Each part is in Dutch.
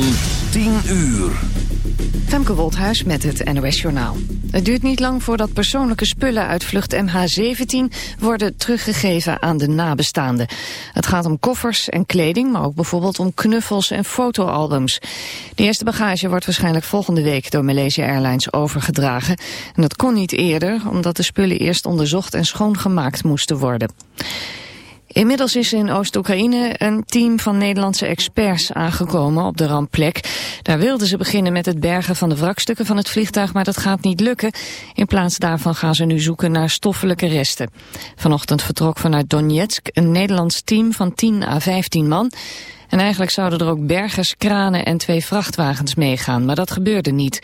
van 10 uur. Femke Woldhuis met het NOS Journaal. Het duurt niet lang voordat persoonlijke spullen uit vlucht MH17 worden teruggegeven aan de nabestaanden. Het gaat om koffers en kleding, maar ook bijvoorbeeld om knuffels en fotoalbums. De eerste bagage wordt waarschijnlijk volgende week door Malaysia Airlines overgedragen. En dat kon niet eerder, omdat de spullen eerst onderzocht en schoongemaakt moesten worden. Inmiddels is in Oost-Oekraïne een team van Nederlandse experts aangekomen op de rampplek. Daar wilden ze beginnen met het bergen van de wrakstukken van het vliegtuig, maar dat gaat niet lukken. In plaats daarvan gaan ze nu zoeken naar stoffelijke resten. Vanochtend vertrok vanuit Donetsk een Nederlands team van 10 à 15 man. En eigenlijk zouden er ook bergers, kranen en twee vrachtwagens meegaan, maar dat gebeurde niet.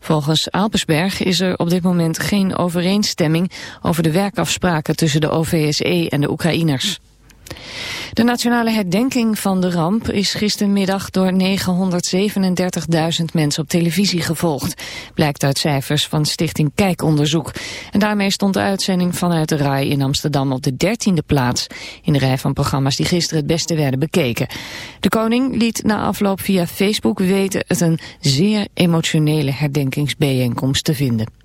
Volgens Alpersberg is er op dit moment geen overeenstemming over de werkafspraken tussen de OVSE en de Oekraïners. De nationale herdenking van de ramp is gistermiddag door 937.000 mensen op televisie gevolgd. Blijkt uit cijfers van Stichting Kijkonderzoek. En daarmee stond de uitzending vanuit de RAI in Amsterdam op de dertiende plaats. In de rij van programma's die gisteren het beste werden bekeken. De koning liet na afloop via Facebook weten het een zeer emotionele herdenkingsbijeenkomst te vinden.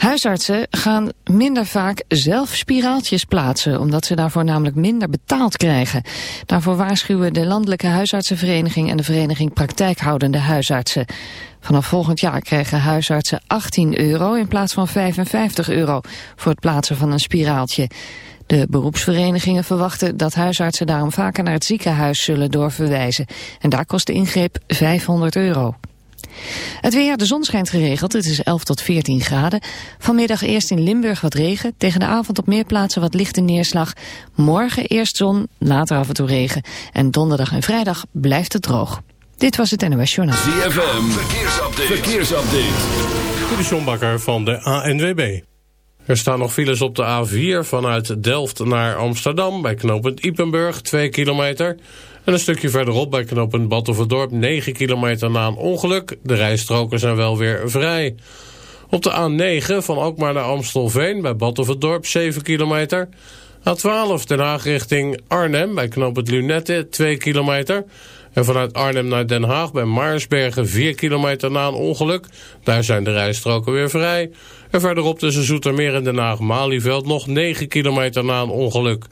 Huisartsen gaan minder vaak zelf spiraaltjes plaatsen, omdat ze daarvoor namelijk minder betaald krijgen. Daarvoor waarschuwen de Landelijke Huisartsenvereniging en de Vereniging Praktijkhoudende Huisartsen. Vanaf volgend jaar krijgen huisartsen 18 euro in plaats van 55 euro voor het plaatsen van een spiraaltje. De beroepsverenigingen verwachten dat huisartsen daarom vaker naar het ziekenhuis zullen doorverwijzen. En daar kost de ingreep 500 euro. Het weer, de zon schijnt geregeld, het is 11 tot 14 graden. Vanmiddag eerst in Limburg wat regen, tegen de avond op meer plaatsen wat lichte neerslag. Morgen eerst zon, later af en toe regen. En donderdag en vrijdag blijft het droog. Dit was het NOS Journaal. ZFM, verkeersupdate. verkeersupdate. De Bakker van de ANWB. Er staan nog files op de A4 vanuit Delft naar Amsterdam... bij knooppunt Ipenburg, 2 kilometer... En een stukje verderop bij knooppunt Battenverdorp 9 kilometer na een ongeluk. De rijstroken zijn wel weer vrij. Op de A9 van Alkmaar naar Amstelveen bij Battenverdorp 7 kilometer. A12 Den Haag richting Arnhem bij knooppunt Lunette 2 kilometer. En vanuit Arnhem naar Den Haag bij Maarsbergen 4 kilometer na een ongeluk. Daar zijn de rijstroken weer vrij. En verderop tussen Zoetermeer en Den Haag-Malieveld nog 9 kilometer na een ongeluk.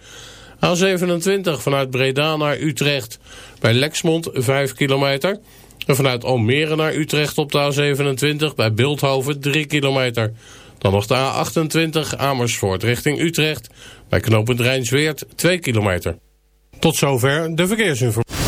A27 vanuit Breda naar Utrecht. Bij Lexmond 5 kilometer. En vanuit Almere naar Utrecht op de A27 bij Beeldhoven 3 kilometer. Dan nog de A28 Amersfoort richting Utrecht. Bij knooppunt Rijnsweert 2 kilometer. Tot zover de verkeersinformatie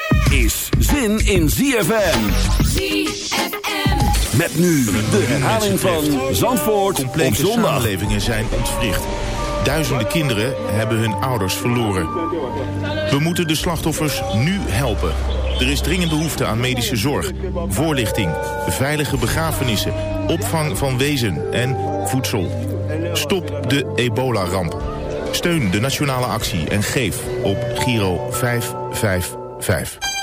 Is zin in ZFM. ZFM. Met nu de herhaling van Zandvoort op zondag. samenlevingen zijn ontwricht. Duizenden kinderen hebben hun ouders verloren. We moeten de slachtoffers nu helpen. Er is dringend behoefte aan medische zorg, voorlichting, veilige begrafenissen, opvang van wezen en voedsel. Stop de ebola-ramp. Steun de nationale actie en geef op Giro 555.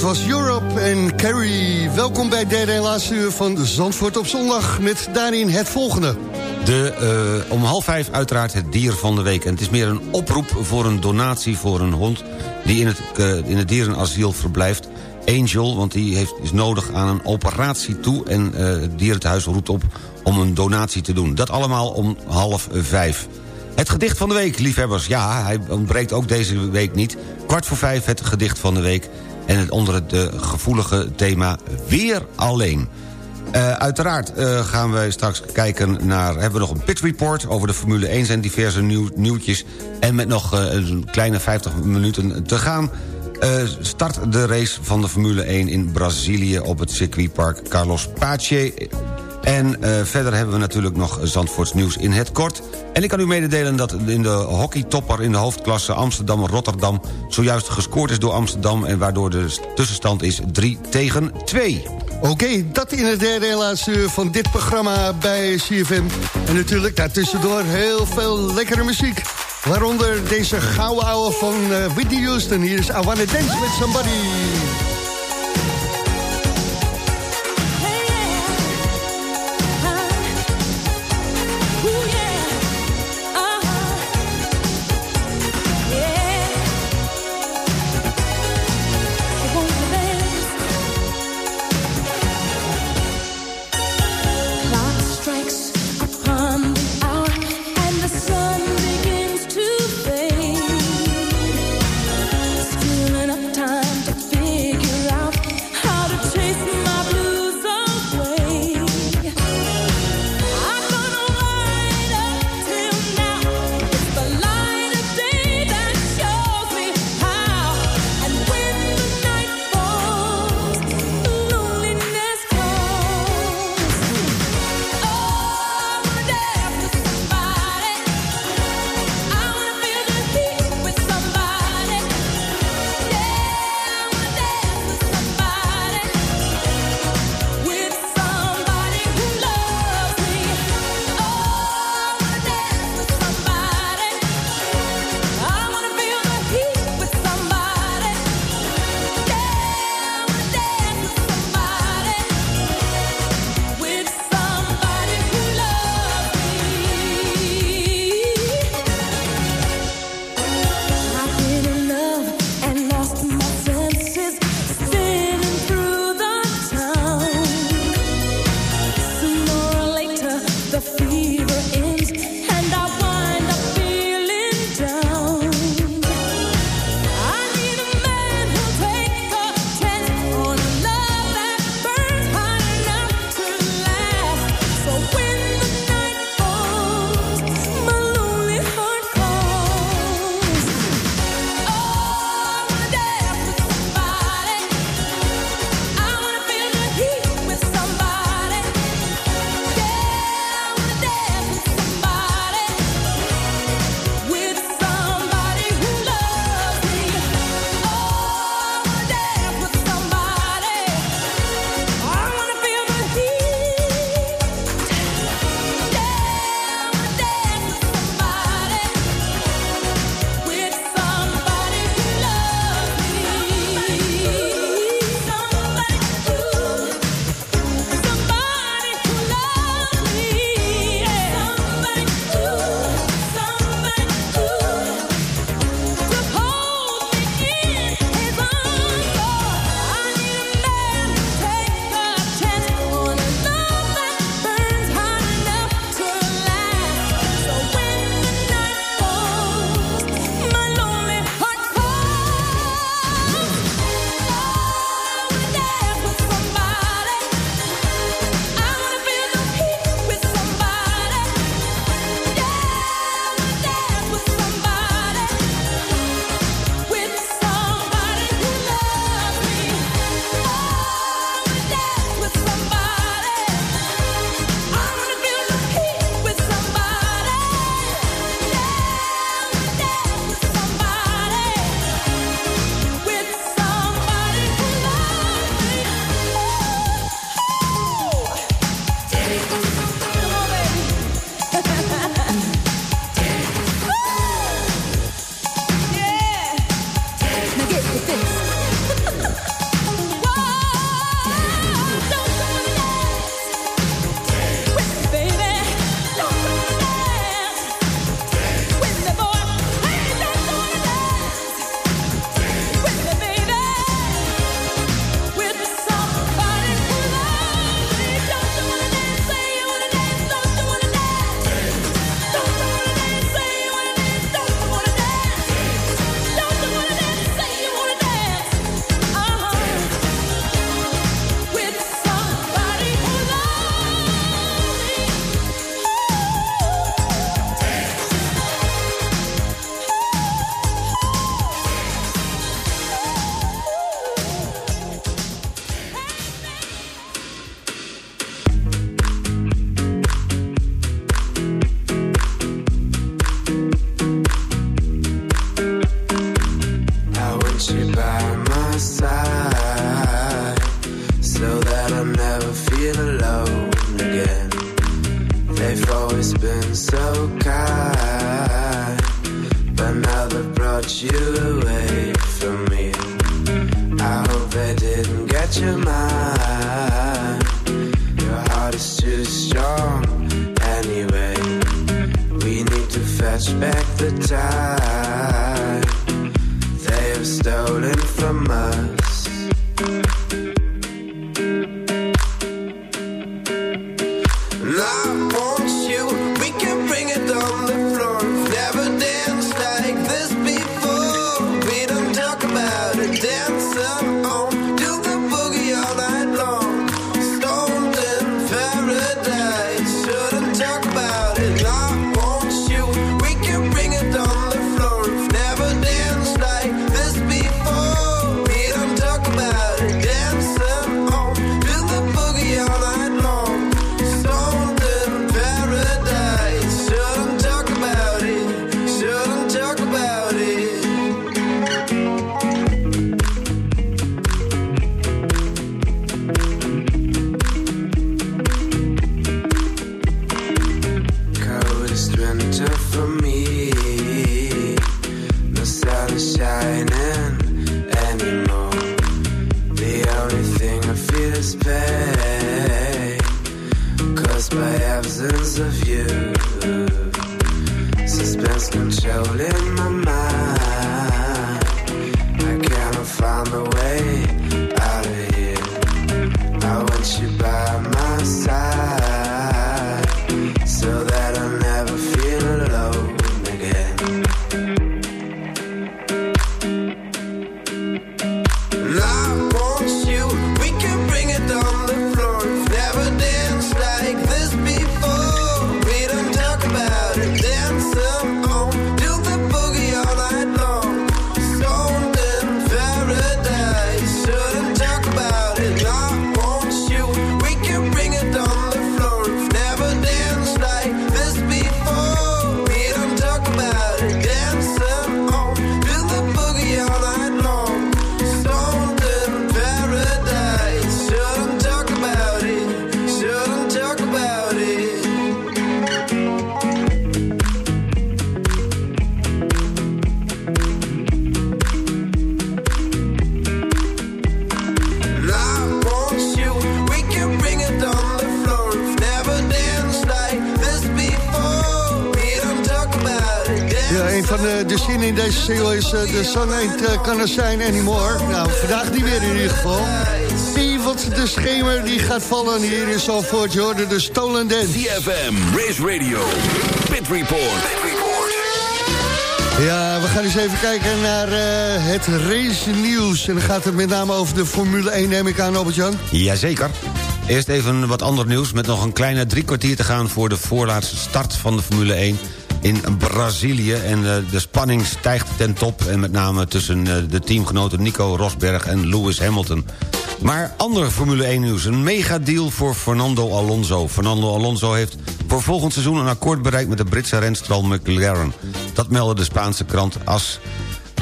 Was Europe en Carrie. Welkom bij derde en laatste uur van Zandvoort op zondag... met daarin het volgende. De, uh, om half vijf uiteraard het dier van de week. En het is meer een oproep voor een donatie voor een hond... die in het, uh, in het dierenasiel verblijft. Angel, want die heeft, is nodig aan een operatie toe... en uh, het dierenthuis roept op om een donatie te doen. Dat allemaal om half vijf. Het gedicht van de week, liefhebbers. Ja, hij ontbreekt ook deze week niet. Kwart voor vijf het gedicht van de week. En het onder het gevoelige thema Weer Alleen. Uh, uiteraard uh, gaan wij straks kijken naar... hebben we nog een pit report over de Formule 1... zijn diverse nieuw, nieuwtjes. En met nog een kleine 50 minuten te gaan... start de race van de Formule 1 in Brazilië... op het circuitpark Carlos Pache. En verder hebben we natuurlijk nog Zandvoorts nieuws in het kort. En ik kan u mededelen dat in de hockeytopper in de hoofdklasse Amsterdam-Rotterdam... zojuist gescoord is door Amsterdam... en waardoor de tussenstand is 3 tegen 2. Oké, dat in het derde en uur van dit programma bij CFM. En natuurlijk daartussendoor heel veel lekkere muziek. Waaronder deze gouden ouwe van uh, Whitney Houston. Hier is I Wanna Dance With Somebody. Absence of you. Suspense controlling my single is... eh, The sun ain't uh, anymore. Nou, vandaag niet meer in ieder geval. Zie wat de schemer die gaat vallen hier in Zalvoort. Je hoorde de Stolen Dance. CFM, Race Radio, Pit Report. Ja, we gaan eens even kijken naar eh, het race nieuws. En dan gaat het met name over de Formule 1, neem ik aan, Albert-Jan. Jazeker. Eerst even wat ander nieuws. Met nog een kleine drie kwartier te gaan... voor de voorlaatste start van de Formule 1 in Brazilië. En eh, de spanning stijgt ten top. En met name tussen eh, de teamgenoten Nico Rosberg en Lewis Hamilton. Maar ander Formule 1 nieuws. Een megadeal voor Fernando Alonso. Fernando Alonso heeft voor volgend seizoen een akkoord bereikt... met de Britse renstal McLaren. Dat meldde de Spaanse krant AS.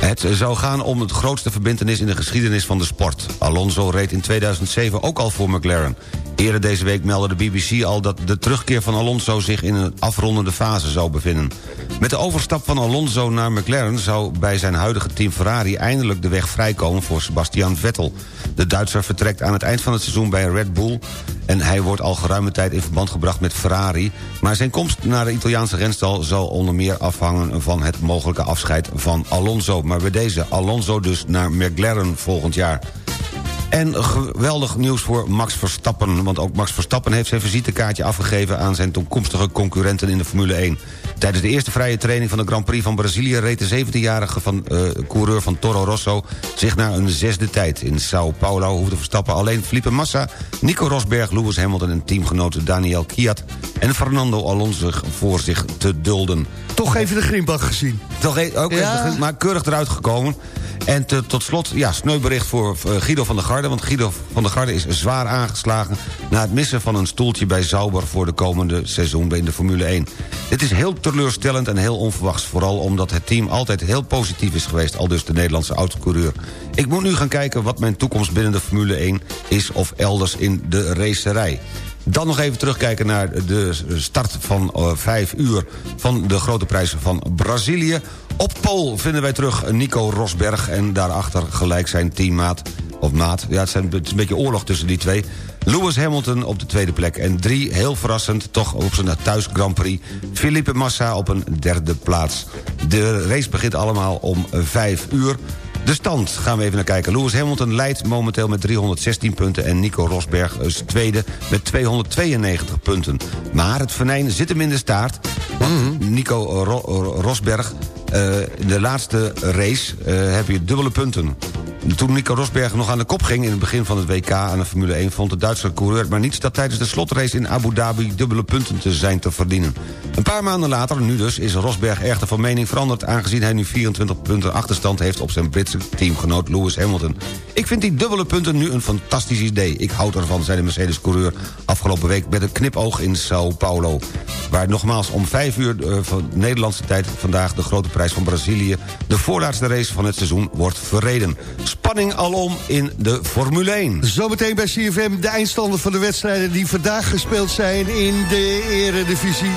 Het zou gaan om het grootste verbindenis in de geschiedenis van de sport. Alonso reed in 2007 ook al voor McLaren. Eerder deze week meldde de BBC al dat de terugkeer van Alonso... zich in een afrondende fase zou bevinden. Met de overstap van Alonso naar McLaren... zou bij zijn huidige team Ferrari eindelijk de weg vrijkomen voor Sebastian Vettel. De Duitser vertrekt aan het eind van het seizoen bij Red Bull... en hij wordt al geruime tijd in verband gebracht met Ferrari... maar zijn komst naar de Italiaanse renstal zal onder meer afhangen... van het mogelijke afscheid van Alonso. Maar bij deze Alonso dus naar McLaren volgend jaar. En geweldig nieuws voor Max Verstappen. Want ook Max Verstappen heeft zijn visitekaartje afgegeven... aan zijn toekomstige concurrenten in de Formule 1. Tijdens de eerste vrije training van de Grand Prix van Brazilië... reed de 17-jarige van, eh, coureur van Toro Rosso zich naar een zesde tijd. In Sao Paulo hoefde Verstappen alleen Felipe Massa... Nico Rosberg, Lewis Hamilton en teamgenoot Daniel Kiat... en Fernando Alonso voor zich te dulden. Toch even de greenbak gezien. Toch e- ook Ja. even, maar keurig eruit gekomen. En te- tot slot, ja, sneubericht voor eh, Guido van der Garde... want Guido van der Garde is zwaar aangeslagen... na het missen van een stoeltje bij Sauber... voor de komende seizoen in de Formule 1. Dit is heel teleurstellend en heel onverwachts... vooral omdat het team altijd heel positief is geweest... al dus de Nederlandse autocoureur. Ik moet nu gaan kijken wat mijn toekomst binnen de Formule 1 is... of elders in de racerij. Dan nog even terugkijken naar de start van eh, vijf uur... van de grote prijs van Brazilië. Op pol vinden wij terug Nico Rosberg... en daarachter gelijk zijn teammaat... of maat, ja, het, zijn, het is een beetje oorlog tussen die twee... Lewis Hamilton op de tweede plek. En drie, heel verrassend, toch op zijn thuis Grand Prix... Felipe Massa op een derde plaats. De race begint allemaal om vijf uur... De stand gaan we even naar kijken. Lewis Hamilton leidt momenteel met 316 punten... en Nico Rosberg is tweede met 292 punten. Maar het venijn zit hem in de staart. Want Nico Ro- Rosberg, de laatste race eh, heb je dubbele punten. Toen Nico Rosberg nog aan de kop ging in het begin van het WK aan de Formule 1... vond de Duitse coureur maar niets dat tijdens de slotrace in Abu Dhabi... dubbele punten te zijn te verdienen. Een paar maanden later, nu dus, is Rosberg echter van mening veranderd... aangezien hij nu 24 punten achterstand heeft op zijn Britse teamgenoot Lewis Hamilton. Ik vind die dubbele punten nu een fantastisch idee. Ik houd ervan, zei de Mercedes-coureur afgelopen week... met een knipoog in Sao Paulo. Waar nogmaals om 5 uur eh, van Nederlandse tijd vandaag... de grote prijs van Brazilië, de voorlaatste race van het seizoen, wordt verreden. Spanning alom in de Formule 1. Zometeen bij CFM de eindstanden van de wedstrijden... die vandaag gespeeld zijn in de eredivisie.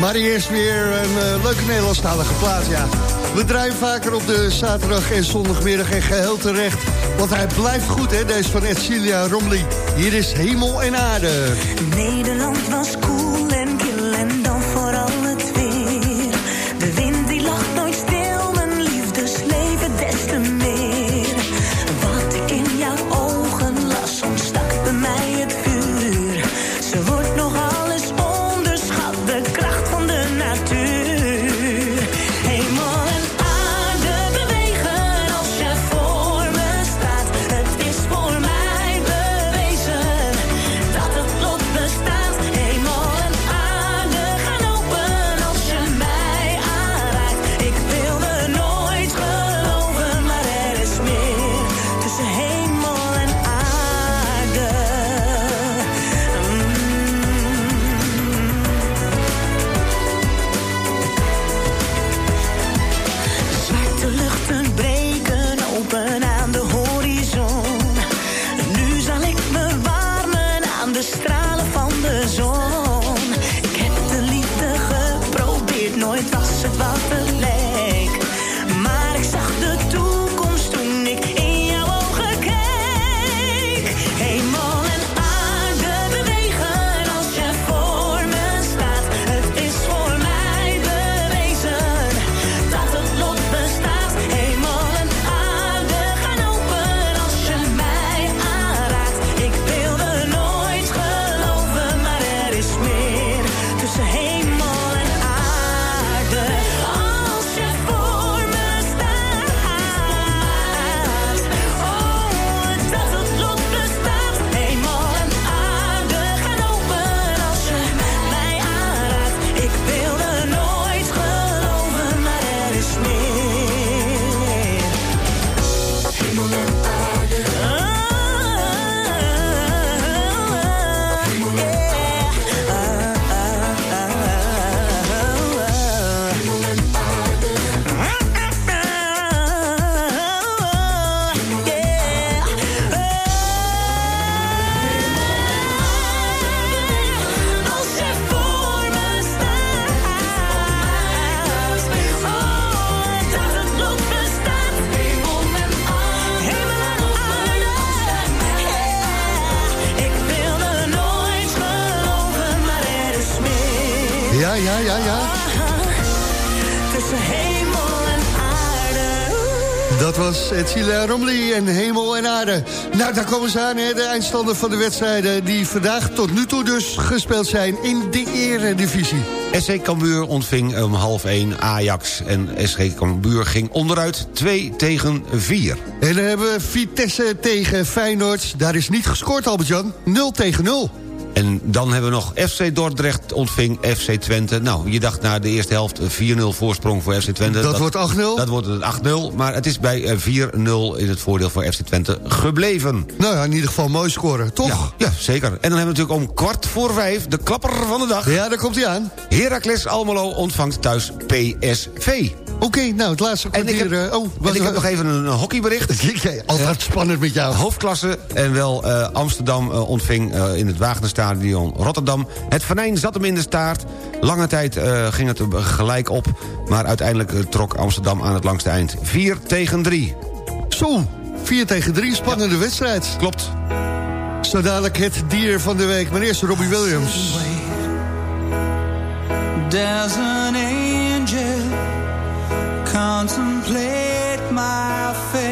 Maar eerst weer een eh, leuke Nederlandstalige plaat, ja. We draaien vaker op de zaterdag en zondagmiddag en geheel terecht. Want hij blijft goed, hè, deze van Edcilia Romley. Hier is Hemel en Aarde. Nederland was koel Ja, ja, ja. Tussen hemel en aarde. Dat was Edcilia Romley en Hemel en Aarde. Nou, daar komen ze aan, hè, de eindstanden van de wedstrijden... die vandaag tot nu toe dus gespeeld zijn in de eredivisie. SC Cambuur ontving om half 1 Ajax. En SC Cambuur ging onderuit 2 tegen 4. En dan hebben we Vitesse tegen Feyenoord. Daar is niet gescoord, Albert-Jan. 0 tegen 0. En dan hebben we nog FC Dordrecht ontving FC Twente. Nou, je dacht na de eerste helft 4-0 voorsprong voor FC Twente. Dat wordt 8-0? Dat wordt het 8-0, maar het is bij eh, 4-0 in het voordeel voor FC Twente gebleven. Nou ja, in ieder geval mooi scoren, toch? Ja, ja, zeker. En dan hebben we natuurlijk om kwart voor vijf de klapper van de dag. Ja, daar komt hij aan. Heracles Almelo ontvangt thuis PSV. Oké, nou, het laatste En ik kwartier... heb, eh, oh, en ik heb nog even een hockeybericht. Altijd spannend met jou. Hoofdklasse en wel eh, Amsterdam eh, ontving eh, in het Wagenerstadion Rotterdam. Het venijn zat hem in de staart. Lange tijd eh, ging het er gelijk op. Maar uiteindelijk eh, trok Amsterdam aan het langste eind. 4 tegen 3. Zo, 4 tegen 3, spannende wedstrijd. Klopt. Zo dadelijk het dier van de week. Maar eerst Robbie Williams. Does an angel contemplate my fate?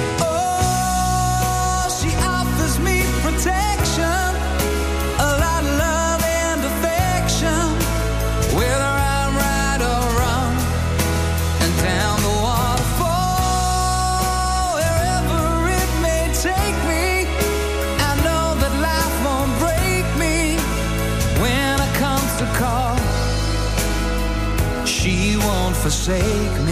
forsake me.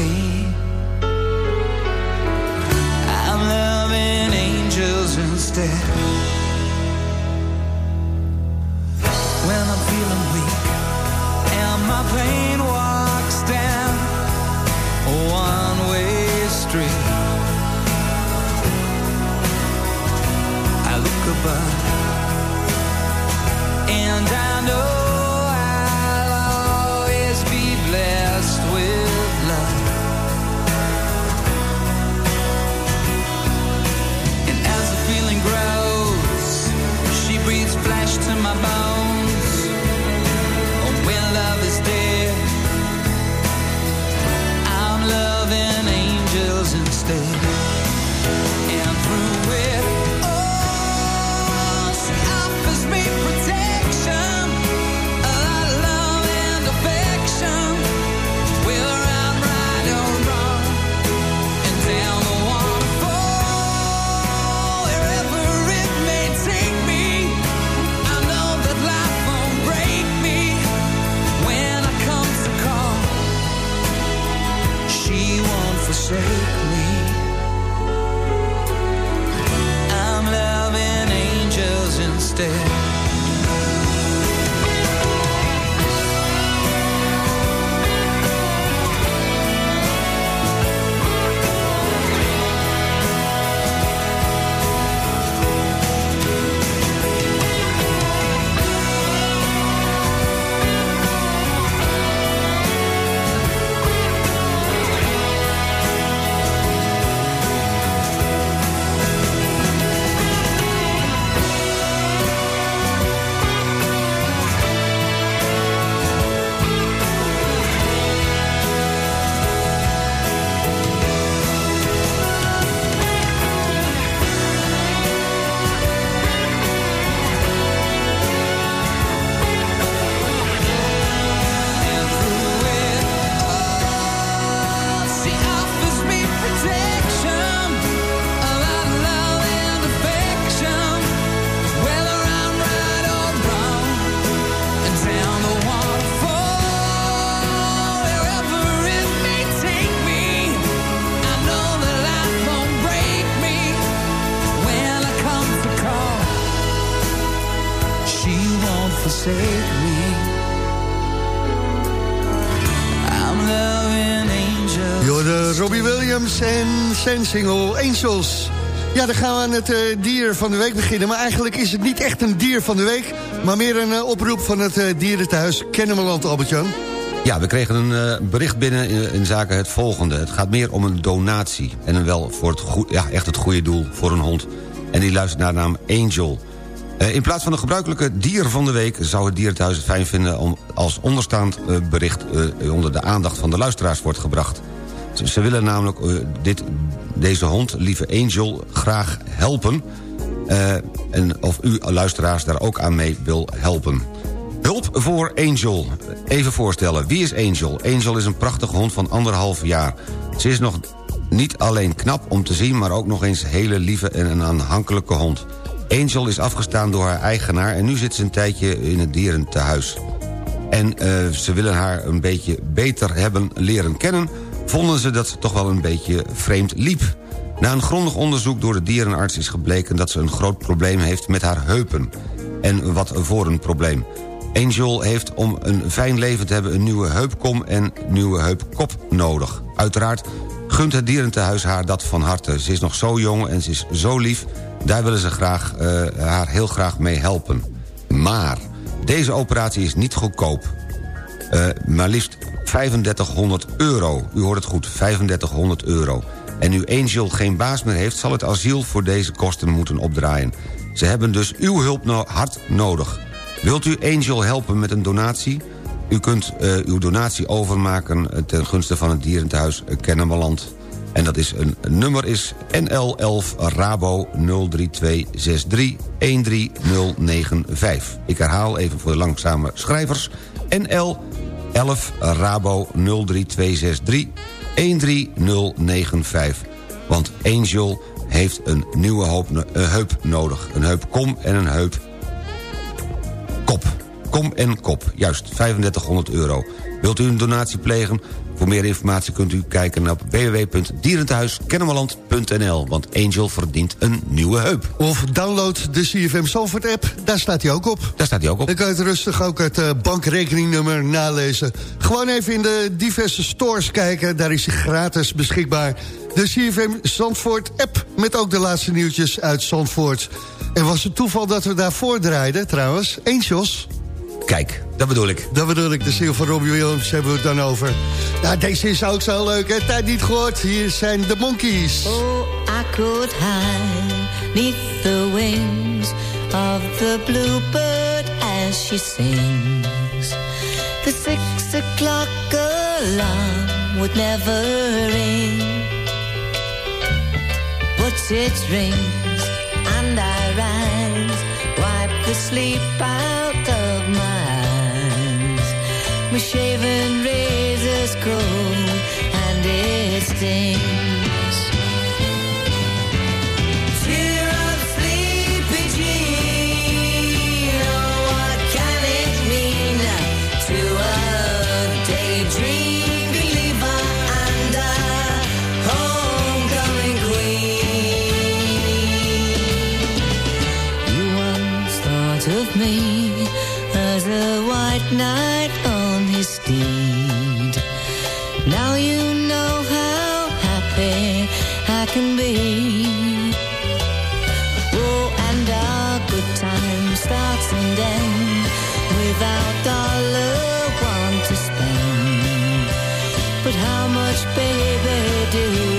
Zijn single Angels. Ja, dan gaan we aan het eh, dier van de week beginnen. Maar eigenlijk is het niet echt een dier van de week... maar meer een eh, oproep van het uh, dierenthuis Kennemerland, Albert-Jan. Ja, we kregen een bericht binnen in, zaken het volgende. Het gaat meer om een donatie. En wel voor het goe- ja, echt het goede doel voor een hond. En die luistert naar de naam Angel. In plaats van de gebruikelijke dier van de week... zou het dierenthuis het fijn vinden om als onderstaand bericht... onder de aandacht van de luisteraars wordt gebracht. Ze, willen namelijk dit, deze hond, lieve Angel, graag helpen... en of u luisteraars daar ook aan mee wil helpen. Hulp voor Angel. Even voorstellen, wie is Angel? Angel is een prachtige hond van anderhalf jaar. Ze is nog niet alleen knap om te zien... maar ook nog eens hele lieve en een aanhankelijke hond. Angel is afgestaan door haar eigenaar... en nu zit ze een tijdje in het dierentehuis. En uh, ze willen haar een beetje beter hebben leren kennen... vonden ze dat ze toch wel een beetje vreemd liep. Na een grondig onderzoek door de dierenarts is gebleken... dat ze een groot probleem heeft met haar heupen. En wat voor een probleem. Angel heeft om een fijn leven te hebben een nieuwe heupkom en nieuwe heupkop nodig. Uiteraard gunt het dierentehuis haar dat van harte. Ze is nog zo jong en ze is zo lief. Daar willen ze graag, uh, haar heel graag mee helpen. Maar deze operatie is niet goedkoop. Uh, maar liefst 3500 euro. U hoort het goed, 3500 euro. En nu Angel geen baas meer heeft... zal het asiel voor deze kosten moeten opdraaien. Ze hebben dus uw hulp hard nodig. Wilt u Angel helpen met een donatie? U kunt uh, uw donatie overmaken ten gunste van het dierentehuis Kennemerland. En dat is een, nummer is NL11 Rabo 03263 13095. Ik herhaal even voor de langzame schrijvers. NL11 Rabo 03263 13095. Want Angel heeft een nieuwe hoop, uh, heup nodig. Een heupkom en een heup kop. Kom en kop, juist, 3500 euro. Wilt u een donatie plegen? Voor meer informatie kunt u kijken op www.dierenthuiskennemerland.nl. Want Angel verdient een nieuwe heup. Of download de CFM Zalvoort app, daar staat hij ook op. Daar staat hij ook op. Dan kan je het rustig ook het uh, bankrekeningnummer nalezen. Gewoon even in de diverse stores kijken, daar is hij gratis beschikbaar. De CFM Zandvoort app, met ook de laatste nieuwtjes uit Zandvoort. En was het toeval dat we daarvoor draaiden, trouwens, Angels... Kijk, dat bedoel ik. Dat bedoel ik, de ziel van Robbie Williams hebben we het dan over. Nou, deze is ook zo leuk, hè? Tijd niet gehoord. Hier zijn de Monkeys. Oh, I could hide neath the wings of the bluebird as she sings. The six o'clock alarm would never ring. But it rings and I rise, wipe the sleep out of my. My shaven razor's cold and it stings. Cheer can be. Oh, and our good time starts and ends without dollar one to spend. But how much, baby, do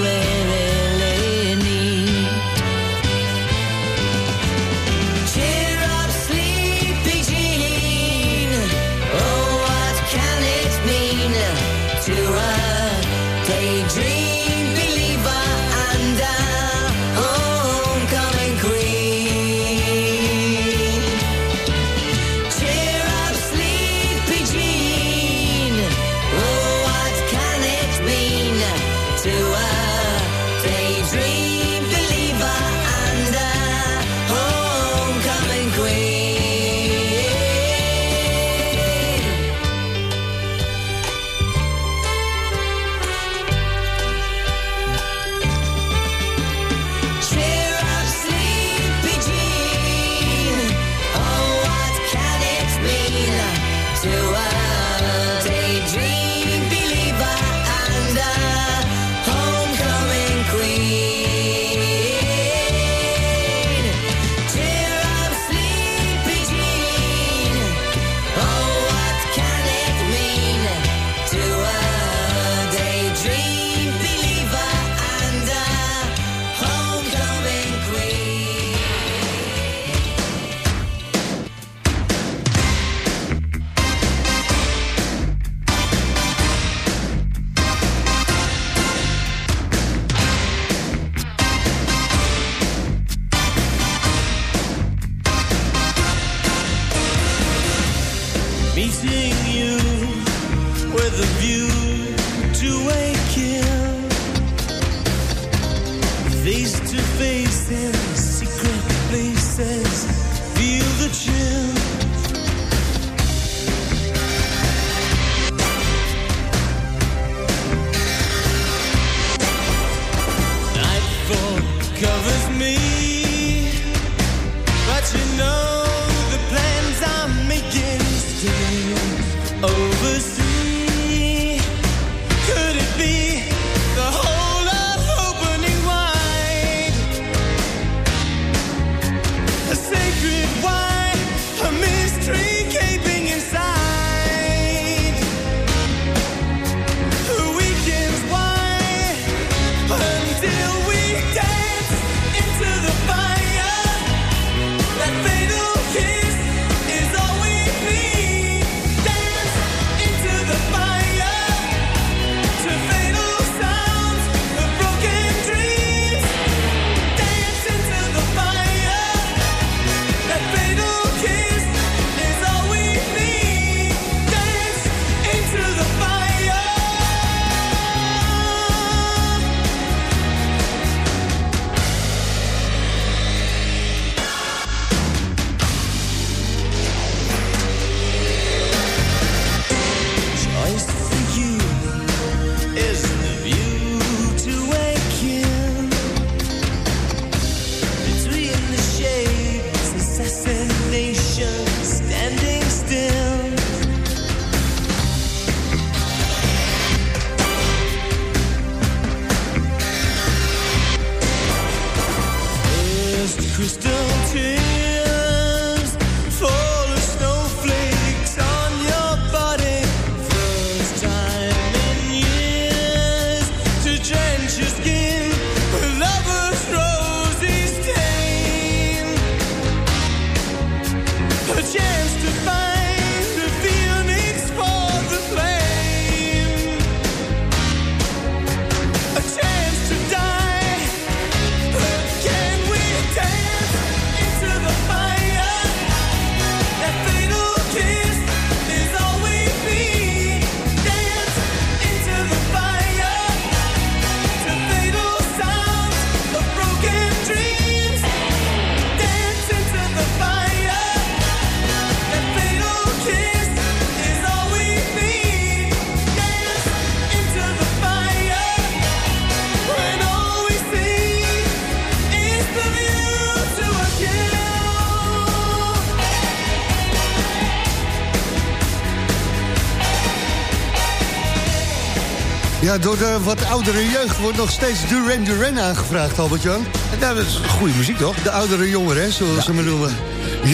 Ja, door de wat oudere jeugd wordt nog steeds Duran Duran aangevraagd, Albert-Jan. Ja, dat is goede muziek, toch? De oudere jongeren, hè, we ze maar noemen.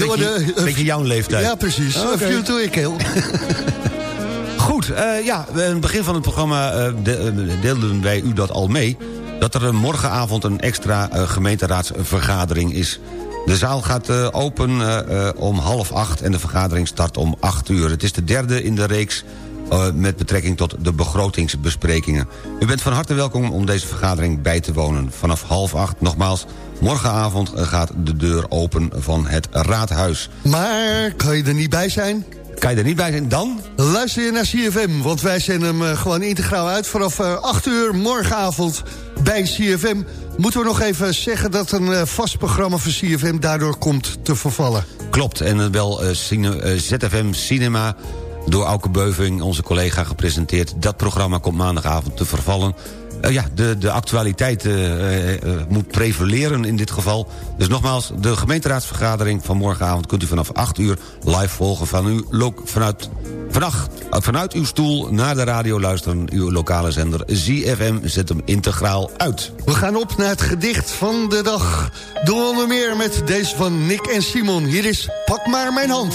Hoorde- Beetje, beetje jouw leeftijd. Ja, precies. Of you to ik heel. Goed, eh, ja, in het begin van het programma eh, eh, deelden wij u dat al mee... dat er eh, morgenavond een extra eh, gemeenteraadsvergadering is. De zaal gaat eh, open eh, eh, om half acht en de vergadering start om acht uur. Het is de derde in de reeks eh, met betrekking tot de begrotingsbesprekingen. U bent van harte welkom om deze vergadering bij te wonen. Vanaf half acht, nogmaals, morgenavond gaat de deur open van het raadhuis. Maar kan je er niet bij zijn? Kan je er niet bij zijn dan? Luister je naar CFM, want wij zenden hem eh, gewoon integraal uit... vanaf eh, 8 uur morgenavond bij CFM. Moeten we nog even zeggen dat een vast programma van CFM... daardoor komt te vervallen. Klopt, en wel eh, cine- ZFM Cinema door Auke Beuving, onze collega, gepresenteerd. Dat programma komt maandagavond te vervallen. Eh, ja, de, de actualiteit eh, eh, moet prevaleren in dit geval. Dus nogmaals, de gemeenteraadsvergadering van morgenavond... kunt u vanaf 8 uur live volgen van uw vanuit, vanuit uw stoel naar de radio luisteren. Uw lokale zender ZFM zet hem integraal uit. We gaan op naar het gedicht van de dag. We onder meer met deze van Nick en Simon. Hier is Pak maar mijn hand.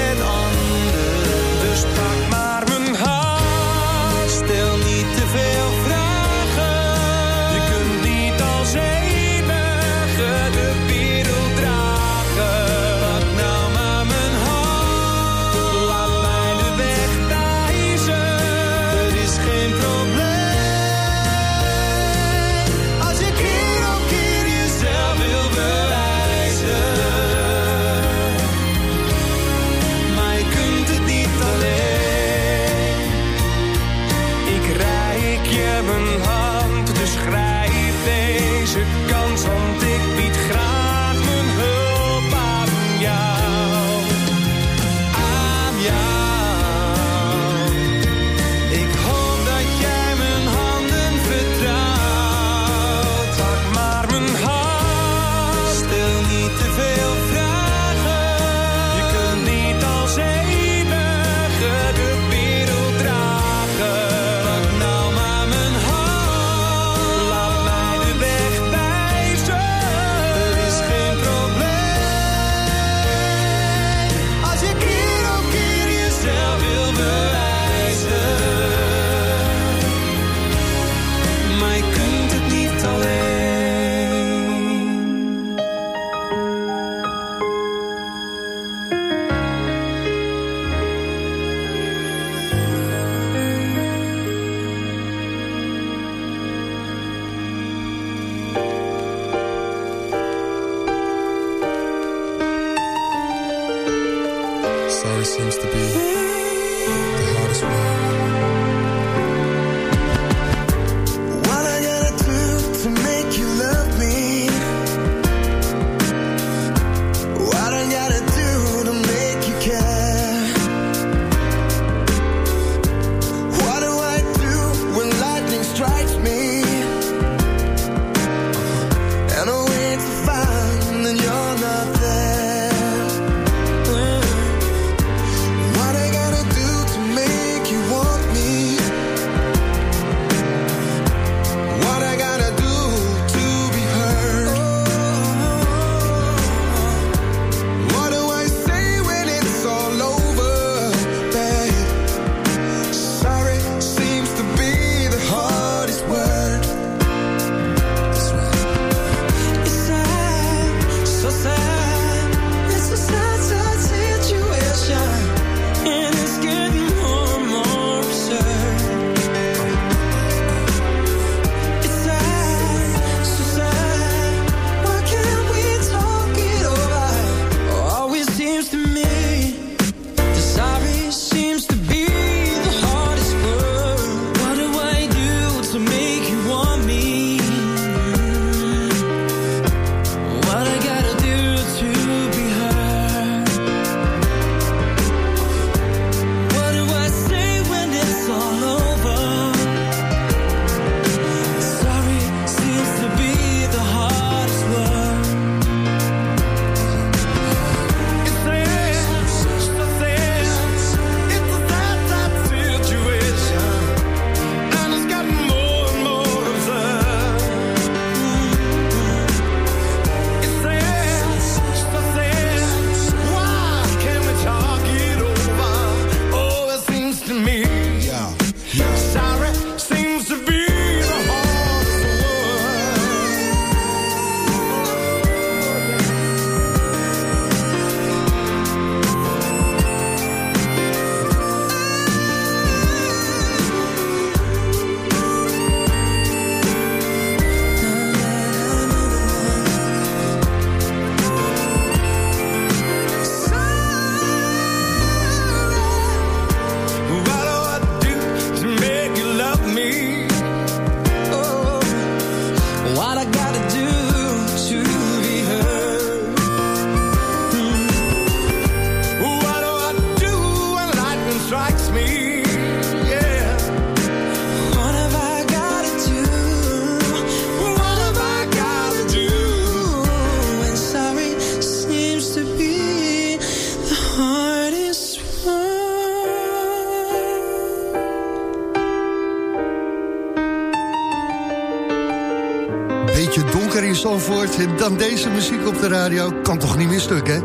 dan deze muziek op de radio, kan toch niet meer stuk, hè?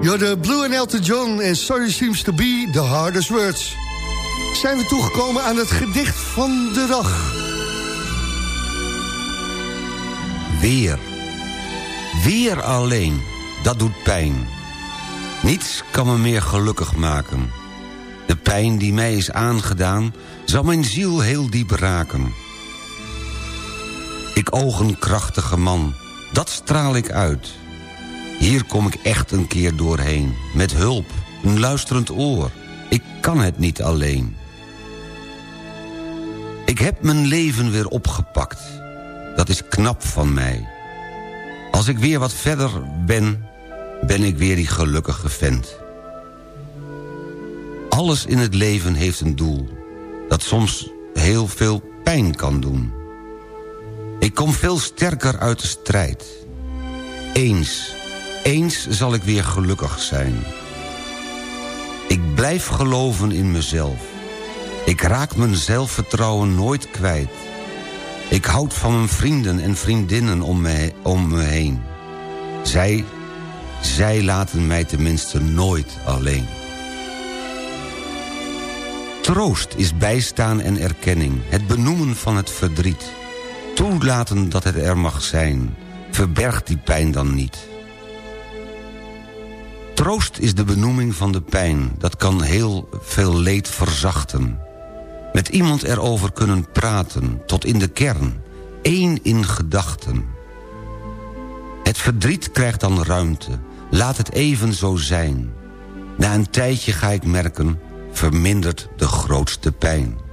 The Blue and Elton John en Sorry Seems to Be the Hardest Words. Zijn we toegekomen aan het gedicht van de dag. Weer. Weer alleen. Dat doet pijn. Niets kan me meer gelukkig maken. De pijn die mij is aangedaan... zal mijn ziel heel diep raken. Ik oog een krachtige man. Dat straal ik uit. Hier kom ik echt een keer doorheen. Met hulp, een luisterend oor. Ik kan het niet alleen. Ik heb mijn leven weer opgepakt. Dat is knap van mij. Als ik weer wat verder ben, ben ik weer die gelukkige vent. Alles in het leven heeft een doel... dat soms heel veel pijn kan doen. Ik kom veel sterker uit de strijd. Eens, eens zal ik weer gelukkig zijn. Ik blijf geloven in mezelf. Ik raak mijn zelfvertrouwen nooit kwijt. Ik houd van mijn vrienden en vriendinnen om me, om me heen. Zij, zij laten mij tenminste nooit alleen. Troost is bijstaan en erkenning. Het benoemen van het verdriet. Toelaten dat het er mag zijn. Verberg die pijn dan niet. Troost is de benoeming van de pijn. Dat kan heel veel leed verzachten. Met iemand erover kunnen praten, tot in de kern. Eén in gedachten. Het verdriet krijgt dan ruimte. Laat het even zo zijn. Na een tijdje ga ik merken, vermindert de grootste pijn.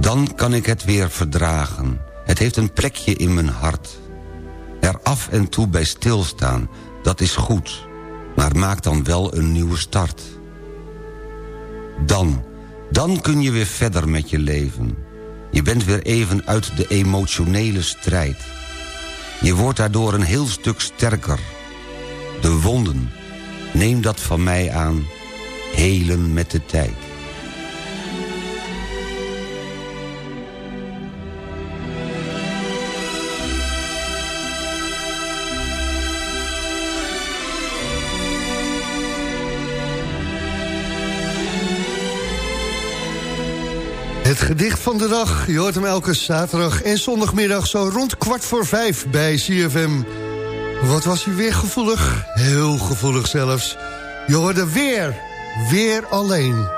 Dan kan ik het weer verdragen. Het heeft een plekje in mijn hart. Er af en toe bij stilstaan, dat is goed. Maar maak dan wel een nieuwe start. Dan, dan kun je weer verder met je leven. Je bent weer even uit de emotionele strijd. Je wordt daardoor een heel stuk sterker. De wonden, neem dat van mij aan, helen met de tijd. Gedicht van de dag, je hoort hem elke zaterdag en zondagmiddag... zo rond kwart voor vijf bij CFM. Wat was u weer gevoelig? Heel gevoelig zelfs. Je hoorde weer, weer alleen.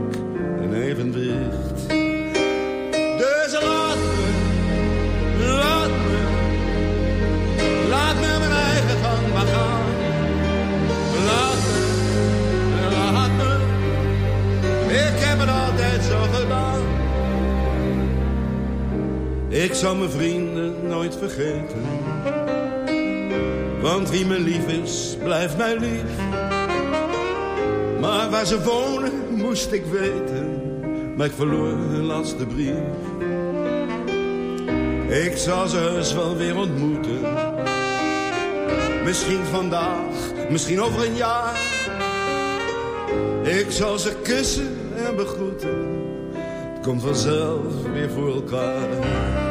zal mijn vrienden nooit vergeten. Want wie me lief is, blijft mij lief. Maar waar ze wonen, moest ik weten. Maar ik verloor hun laatste brief. Ik zal ze heus wel weer ontmoeten. Misschien vandaag, misschien over een jaar. Ik zal ze kussen en begroeten. Het komt vanzelf weer voor elkaar.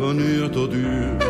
van uur tot uur.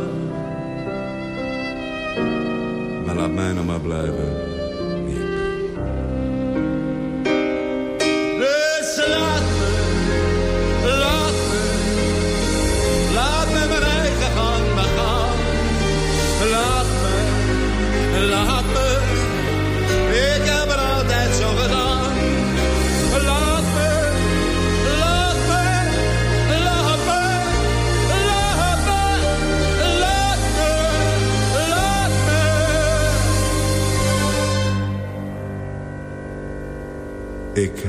Maar laat mij nog maar blijven.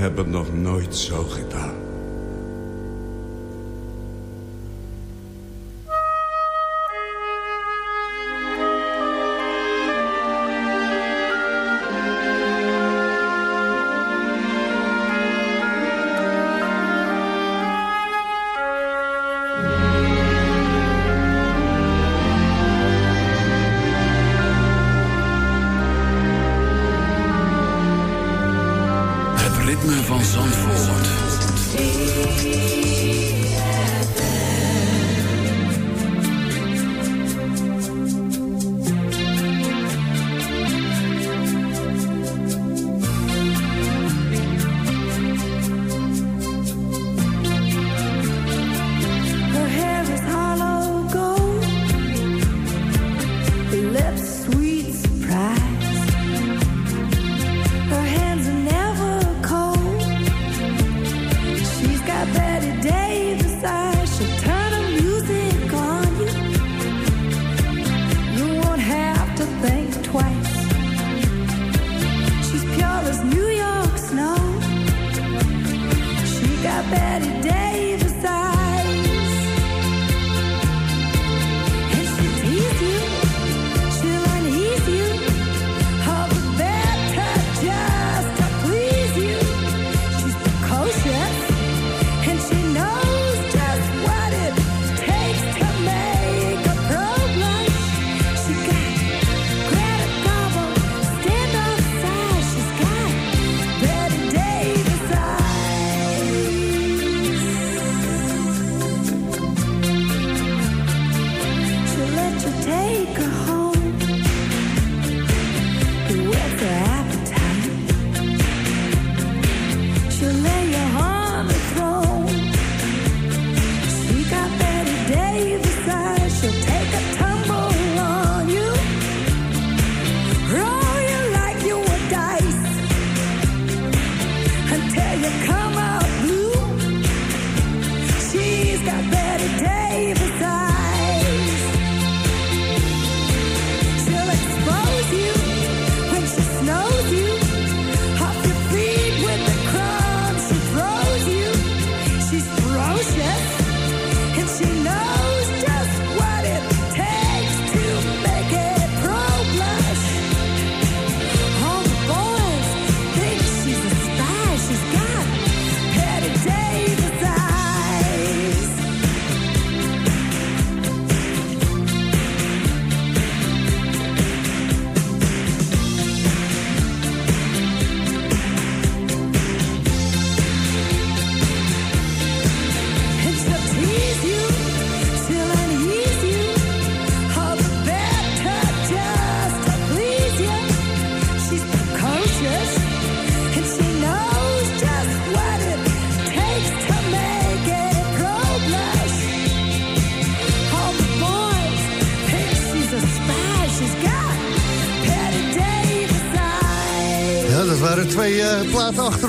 Me. Ik heb het nog nooit zo gedaan.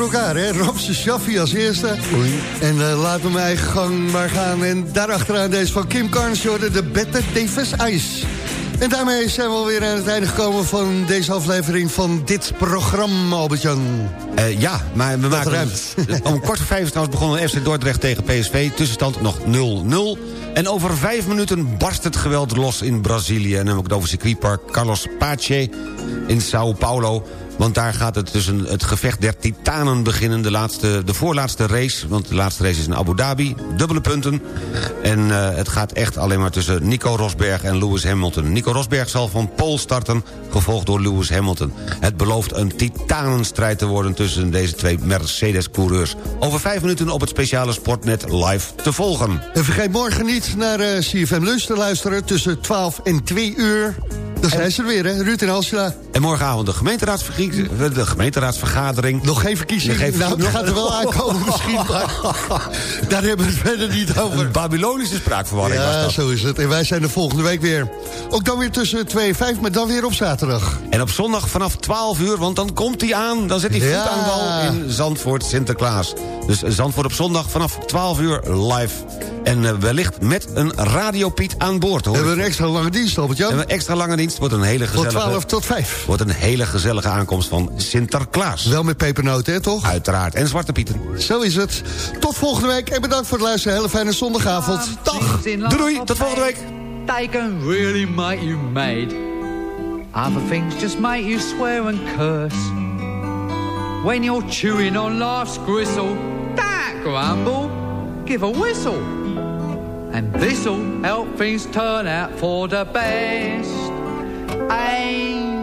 Elkaar, hè? Ramse Shaffi als eerste. En uh, laat mijn eigen gang maar gaan. En daarachteraan deze van Kim Carnes, de Bette Davis Ice. En daarmee zijn we alweer aan het einde gekomen van deze aflevering van dit programma, Albert-Jan. Uh, ja, maar we maken... ruimt. om kwart voor vijf is trouwens begonnen FC Dordrecht tegen PSV. Tussenstand nog 0-0. En over vijf minuten barst het geweld los in Brazilië. En dan heb ik het over circuitpark Carlos Pache in Sao Paulo. Want daar gaat het tussen het gevecht der titanen beginnen. De, laatste, de voorlaatste race, want de laatste race is in Abu Dhabi. Dubbele punten. En uh, het gaat echt alleen maar tussen Nico Rosberg en Lewis Hamilton. Nico Rosberg zal van Pole starten, gevolgd door Lewis Hamilton. Het belooft een titanenstrijd te worden tussen deze twee Mercedes-coureurs. Over vijf minuten op het speciale Sportnet live te volgen. En vergeet morgen niet naar uh, CFM Lunch te luisteren tussen 12 en 2 uur. Dan zijn ze er weer, hè? Ruud en Halsela. En morgenavond de, gemeenteraadsvergie- de gemeenteraadsvergadering. Nog geen verkiezing. Nog geen nou, dat gaat er wel aankomen misschien. Daar hebben we het verder niet over. Een Babylonische spraakverwarring was Ja, dat. zo is het. En wij zijn er volgende week weer. Ook dan weer tussen 2 en 5, maar dan weer op zaterdag. En op zondag vanaf 12 uur, want dan komt hij aan. Dan zet hij voet aan wal in Zandvoort Sinterklaas. Dus Zandvoort op zondag vanaf 12 uur live. En eh, wellicht met een radiopiet aan boord. Hoor. We hebben een extra lange dienst, Albert-Jan. En een extra lange dienst wordt een hele Van gezellige... 12 tot 5. Wordt een hele gezellige aankomst van Sinterklaas. Wel met pepernoten, hè, toch? Uiteraard. En Zwarte Pieten. Zo is het. Tot volgende week en bedankt voor het luisteren. Hele fijne zondagavond. Dag. Doei doei, tot volgende week. They can really make you mad. Other things just make you swear and curse. When you're chewing on life's gristle, that grumble, give a whistle. And this'll help things turn out for the best. And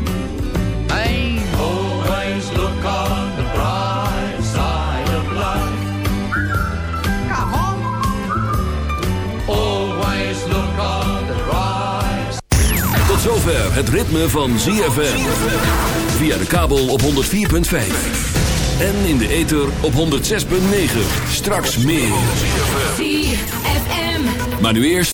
Always look on the bright side of life. Come on. Always look on the bright Tot zover het ritme van ZFM. Via de kabel op 104.5. En in de ether op 106.9. Straks meer. Maar nu eerst...